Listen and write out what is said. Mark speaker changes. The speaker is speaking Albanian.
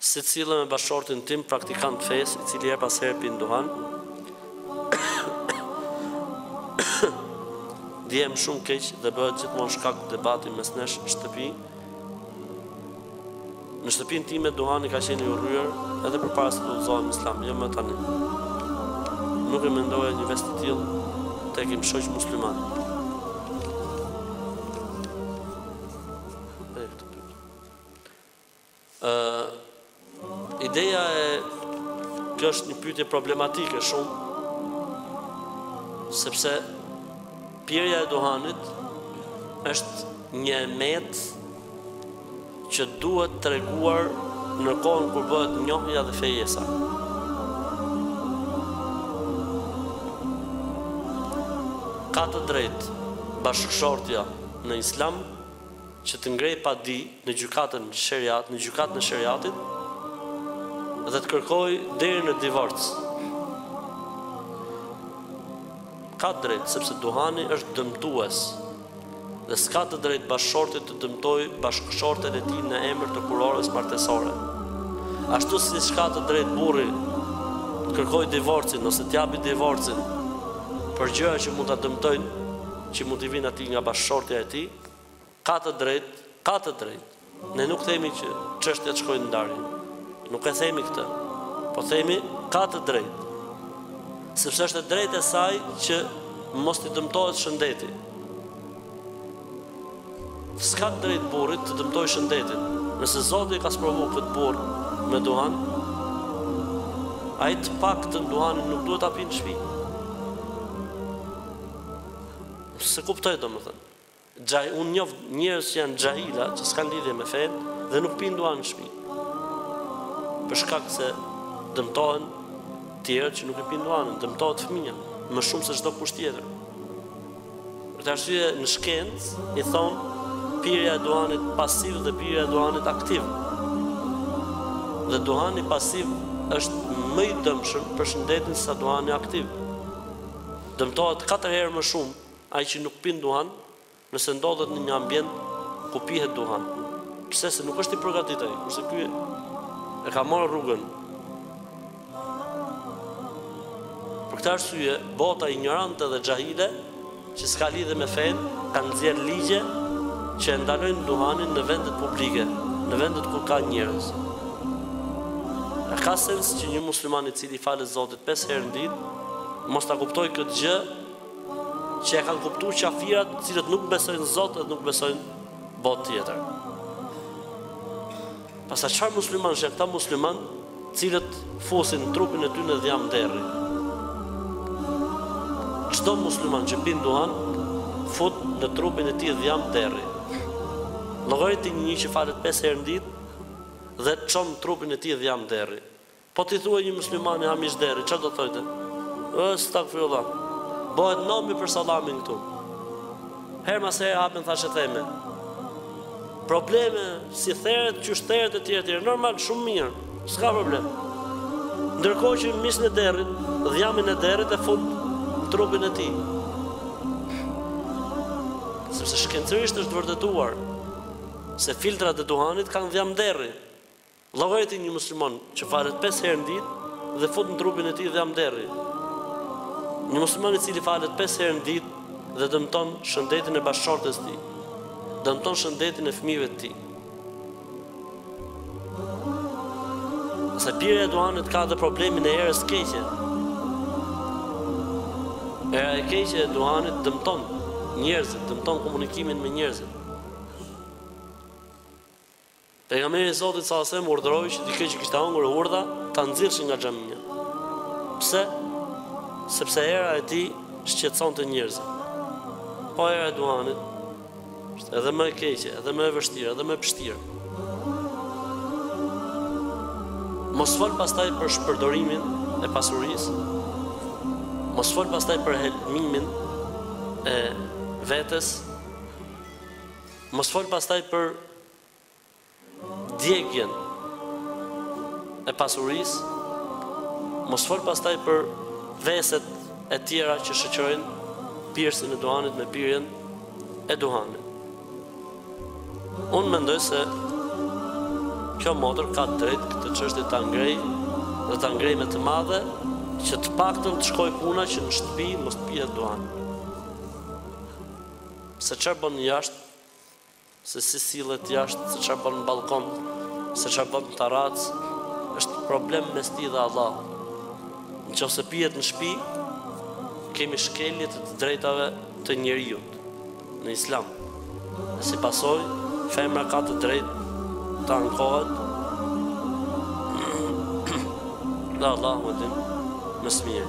Speaker 1: Si të sillem me bashkëshortin tim praktikant të fesë, i cili herë pas here pin duhan. Ndihem shumë keq dhe bëhet gjithmonë shkak debati mes nesh në shtëpi, Në shtëpinë time duhani ka qenë i urryer edhe përpara se të udhëzohem në Islam, jo më tani. Nuk e mendoja një ves të tillë tek im shoq musliman. Ëh, Ideja e kjo është një pyetje problematike shumë sepse pirja e duhanit është një e metë që duhet treguar në kohën kur bëhet njohja dhe fejesa. Ka të drejtë bashkëshortja në islam, që të ngrejë padi në gjykatën e sheriat, në gjykatën e sheriatit dhe të kërkojë deri në divorc. Ka të drejtë sepse duhani është dëmtues dhe s'ka të drejtë bashkëshorti të dëmtojë bashkëshorten e tij në emër të kurorës martesore. Ashtu siç ka të drejtë burri të kërkojë divorcin ose të japi divorcin për gjëra që mund ta dëmtojnë që mund t'i vijnë atij nga bashkëshortja e tij, ka të drejtë, ka të drejtë. Ne nuk themi që çështja të shkojë në ndarje. Nuk e themi këtë. Po themi ka të drejtë. Sepse është e drejtë e saj që mos t'i dëmtohet shëndeti. S'ka të drejtë burri t'i dëmtojë shëndetin. Nëse Zoti e ka sprovu këtë burrë me duhan, ai të paktën duhanin nuk duhet ta pijë në shtëpi. S'e kuptoj domethënë. Xhai, unë njoh njerëz që janë xhahila, që s'kanë lidhje me fenë dhe nuk pinë duan në shtëpi. Për shkak se dëmtohen të tjerët që nuk e pinë duanin, dëmtohet fëmija, më shumë se çdokush tjetër. Për këtë arsye në shkencë i thonë pirja e duanit pasiv dhe pirja e duanit aktiv. Dhe duani pasiv është më i dëmshëm për shëndetin sesa duani aktiv. Dëmtohet katër herë më shumë ai që nuk pin duhan nëse ndodhet në një ambient ku pihet duhan. Pse? Se nuk është i përgatit ai, kurse ky e ka marrë rrugën. Për këtë arsye, bota injorante dhe xhahile, që s'ka lidhje me fenë, kanë nxjerrë ligje që e ndalojnë duhanin në vendet publike, në vendet ku ka njerëz. A ka sens që një musliman i cili i falet Zotit Pesë herë në ditë, mos ta kuptojë këtë gjë që e kanë kuptuar qafirat, të cilët nuk besojnë Zot dhe nuk besojnë botë tjetër. Pastaj çfarë muslimanë janë këta muslimanë, të cilët fusin trupin e tyne dhjam derri. Çdo musliman që pin duhan, fut në trupin e tij dhjam derri. Llogariti një që falet 5 herë në ditë dhe çon n'trupin e tij dhjam derri. Po ti thuaj një muslimani ha mish derri, çfarë do të thotë? Estagfirullah. Bëhet nami për sallamin këtu. Herë mas herë hapen thashetheme. Probleme si theret, qysh theret e tjera, e tjera. Normal, shumë mirë. S'ka problem. Ndërkohë që mishin e derrit, dhjamin e derrit e fut në trupin e tij. Sepse shkencërisht është vërtetuar se filtrat e duhanit kanë dhjam derri. Llogariti një musliman që falet pesë herë në ditë dhe fut në trupin e tij dhjam derri. Një musliman i cili falet pesë herë në ditë dhe dëmton shëndetin e bashkëshortes tij, dëmton shëndetin e fëmijëve të tij. Se pirja e duhanit ka dhe problemin e erës të keqe. Era e keqe e duhanit dëmton njerëzit, dëmton komunikimin me njerëzit. Pejgamberi i Zotit sallallahu alejhi ve sellem urdhëroi që dikë që kishte hëngër hurdha ta nxirrshin nga xhamia. Pse? Sepse era e tij shqetësonte njerëzit. Po era e duhanit edhe më e keqe, edhe më e vështirë, edhe më e pështirë. Mos fol pastaj për shpërdorimin e pasurisë. Mos fol pastaj për helmimin e vetes. Mos fol pastaj për djegien e pasurisë, mos fol pastaj për veset e tjera që shoqërojnë pirësin e duhanit me pirjen e duhanit. Unë mendoj se kjo motër ka të drejtë këtë çështje ta ngrejë dhe ta ngrejë me të madhe që të paktën të shkojë puna që në shtëpi mos të pihet duhani. Se çfarë bën jashtë Se si sillet jashtë, se çfarë bën në ballkon, se çfarë bën në tarracë, është problem mes tij dhe Allahut. Në qoftë se pihet në shpi, kemi shkelje të të drejtave të njeriut në Islam. Dhe si pasojë, femra ka të drejtë të ankohet dhe Allahu e din më së miri.